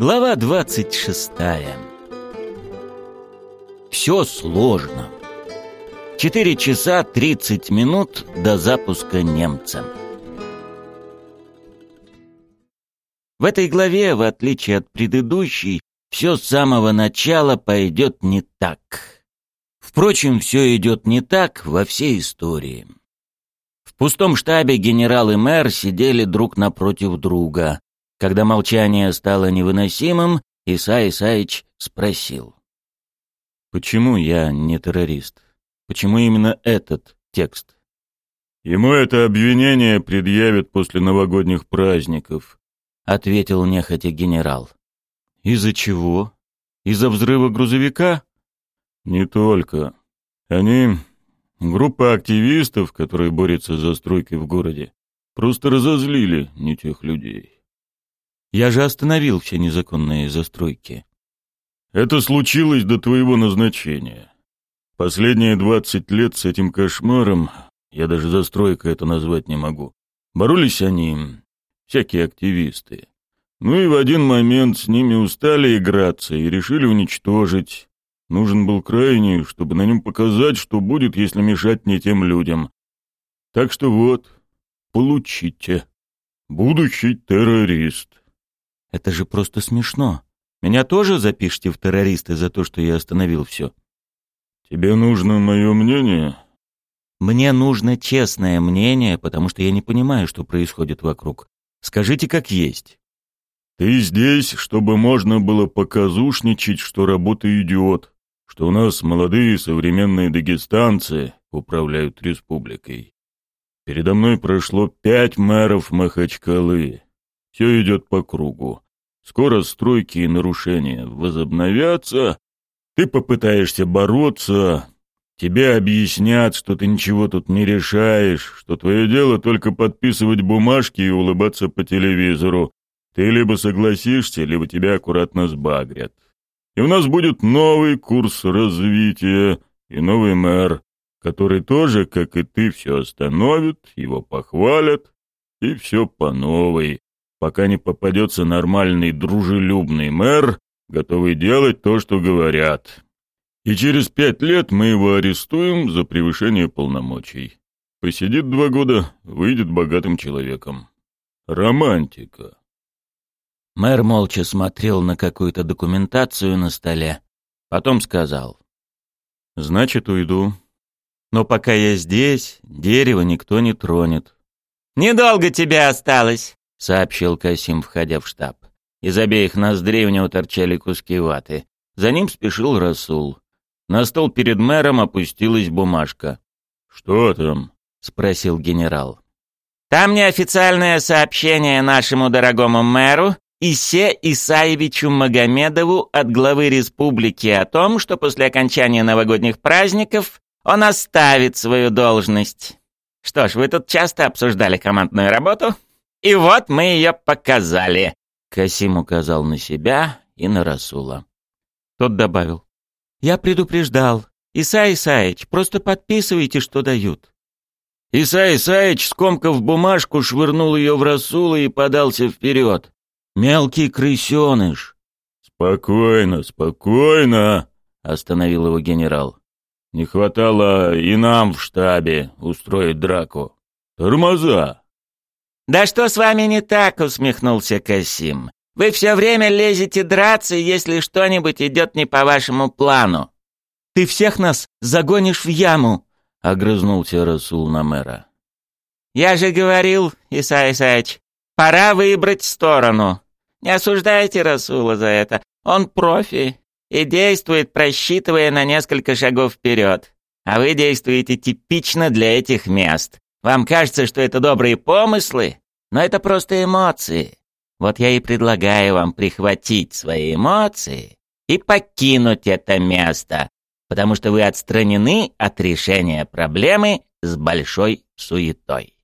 Глава 26. Все сложно. 4 часа 30 минут до запуска немца. В этой главе, в отличие от предыдущей, все с самого начала пойдет не так. Впрочем, все идет не так во всей истории. В пустом штабе генерал и мэр сидели друг напротив друга. Когда молчание стало невыносимым, Исай Исаич спросил. «Почему я не террорист? Почему именно этот текст?» «Ему это обвинение предъявят после новогодних праздников», — ответил нехотя генерал. «Из-за чего? Из-за взрыва грузовика?» «Не только. Они — группа активистов, которые борются за стройкой в городе. Просто разозлили не тех людей». Я же остановил все незаконные застройки. Это случилось до твоего назначения. Последние двадцать лет с этим кошмаром, я даже застройкой это назвать не могу, боролись они, всякие активисты. Ну и в один момент с ними устали играться и решили уничтожить. Нужен был крайний, чтобы на нем показать, что будет, если мешать не тем людям. Так что вот, получите. Будущий террорист. Это же просто смешно. Меня тоже запишите в террористы за то, что я остановил все. Тебе нужно мое мнение? Мне нужно честное мнение, потому что я не понимаю, что происходит вокруг. Скажите, как есть. Ты здесь, чтобы можно было показушничать, что работа идет, что у нас молодые современные дагестанцы управляют республикой. Передо мной прошло пять мэров Махачкалы. Все идет по кругу. Скоро стройки и нарушения возобновятся. Ты попытаешься бороться. Тебе объяснят, что ты ничего тут не решаешь, что твое дело только подписывать бумажки и улыбаться по телевизору. Ты либо согласишься, либо тебя аккуратно сбагрят. И у нас будет новый курс развития и новый мэр, который тоже, как и ты, все остановит, его похвалят, и все по новой пока не попадется нормальный дружелюбный мэр, готовый делать то, что говорят. И через пять лет мы его арестуем за превышение полномочий. Посидит два года, выйдет богатым человеком. Романтика. Мэр молча смотрел на какую-то документацию на столе. Потом сказал. «Значит, уйду. Но пока я здесь, дерево никто не тронет». «Недолго тебе осталось», — сообщил Касим, входя в штаб. Из обеих ноздрей у него торчали куски ваты. За ним спешил Расул. На стол перед мэром опустилась бумажка. «Что там?» — спросил генерал. «Там неофициальное сообщение нашему дорогому мэру Исе Исаевичу Магомедову от главы республики о том, что после окончания новогодних праздников он оставит свою должность. Что ж, вы тут часто обсуждали командную работу?» И вот мы ее показали. Касим указал на себя и на Расула. Тот добавил. Я предупреждал. Иса Исаич, просто подписывайте, что дают. Иса Исаич, скомкав бумажку, швырнул ее в Расула и подался вперед. Мелкий крысеныш. «Спокойно, спокойно», — остановил его генерал. «Не хватало и нам в штабе устроить драку. Тормоза!» «Да что с вами не так?» — усмехнулся Касим. «Вы все время лезете драться, если что-нибудь идет не по вашему плану». «Ты всех нас загонишь в яму!» — огрызнулся Расул на мэра. «Я же говорил, Исай Исаевич, пора выбрать сторону. Не осуждайте Расула за это. Он профи и действует, просчитывая на несколько шагов вперед. А вы действуете типично для этих мест. Вам кажется, что это добрые помыслы, но это просто эмоции. Вот я и предлагаю вам прихватить свои эмоции и покинуть это место, потому что вы отстранены от решения проблемы с большой суетой.